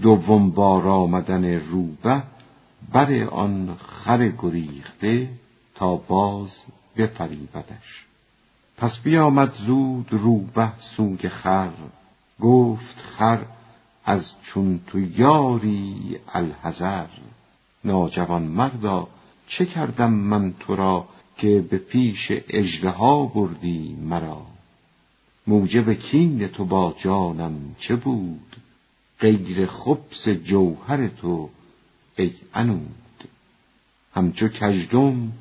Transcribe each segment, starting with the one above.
دوم بار آمدن روبه بر آن خر گریخته تا باز بفریبدش. پس بیامد زود روبه سوی خر گفت خر از چون تو یاری الحذر. ناجوان مردا چه کردم من تو را که به پیش اژدها بردی مرا؟ موجب کین تو با جانم چه بود؟ غیر خبس جوهر تو ای انود همچو کژدم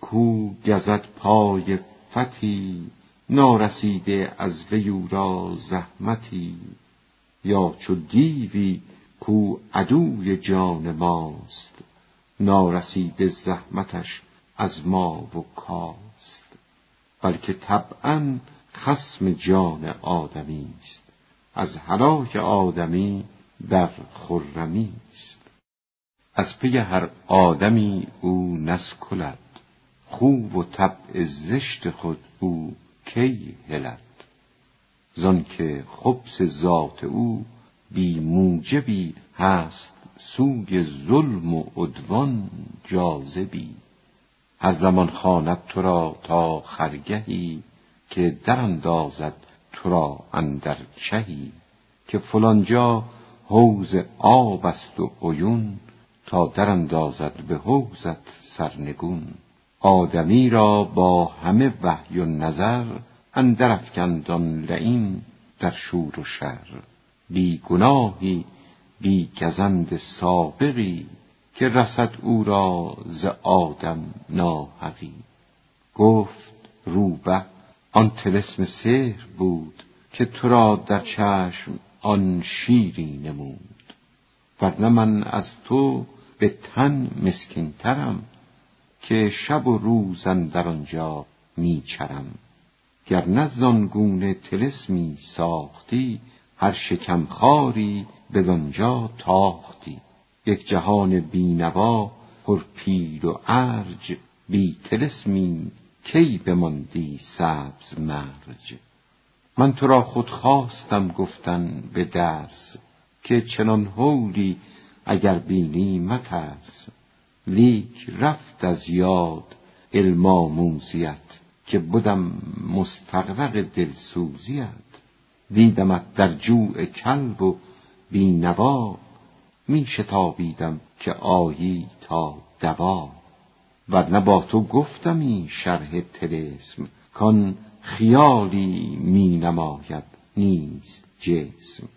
کو گزد پای فتی نارسیده از ویورا زحمتی. یا چو دیوی کو عدوی جان ماست نارسیده زحمتش از ما و کاست. بلکه طبعا خسم جان آدمی است. از هلاک آدمی در خرمی است. از پی هر آدمی او نسکلد. خوب و طبع زشت خود او کی هلد. زان که خبس ذات او بی موجبی هست سوی ظلم و عدوان جاذبی. هر زمان خواند تو را تا خرگهی که در اندازد تو را اندر چهی که فلانجا حوز آب است و عیون تا در اندازد به حوزت سرنگون. آدمی را با همه وحی و نظر اندر افکند آن لعین در شور و شر. بی گناهی بی گزند سابقی که رسد او را ز آدم ناحقی. گفت روبه آن تلسم سحر بود که تو را در چشم آن شیری نمود. ورنه من از تو به تن مسکینترم که شب و روز در آنجا میچرم. گر نه زانگونه تلسمی ساختی هر شکم خاری بدانجا تاختی. یک جهان بینوا پر پیر و ارج بی تلسمی کی بماندی سبز مرج؟ من تو را خود خواستم گفتن به درس که چنان حولی اگر بینی مترس. لیک رفت از یاد علم آموزیت که بدم مستغرق دلسوزیت. دیدمت در جوع کلب و بینوا می شتابیدم که آیی تا دوا. ورنه با تو گفتمی شرح تلسم کان خیالی می نماید نیست جسم.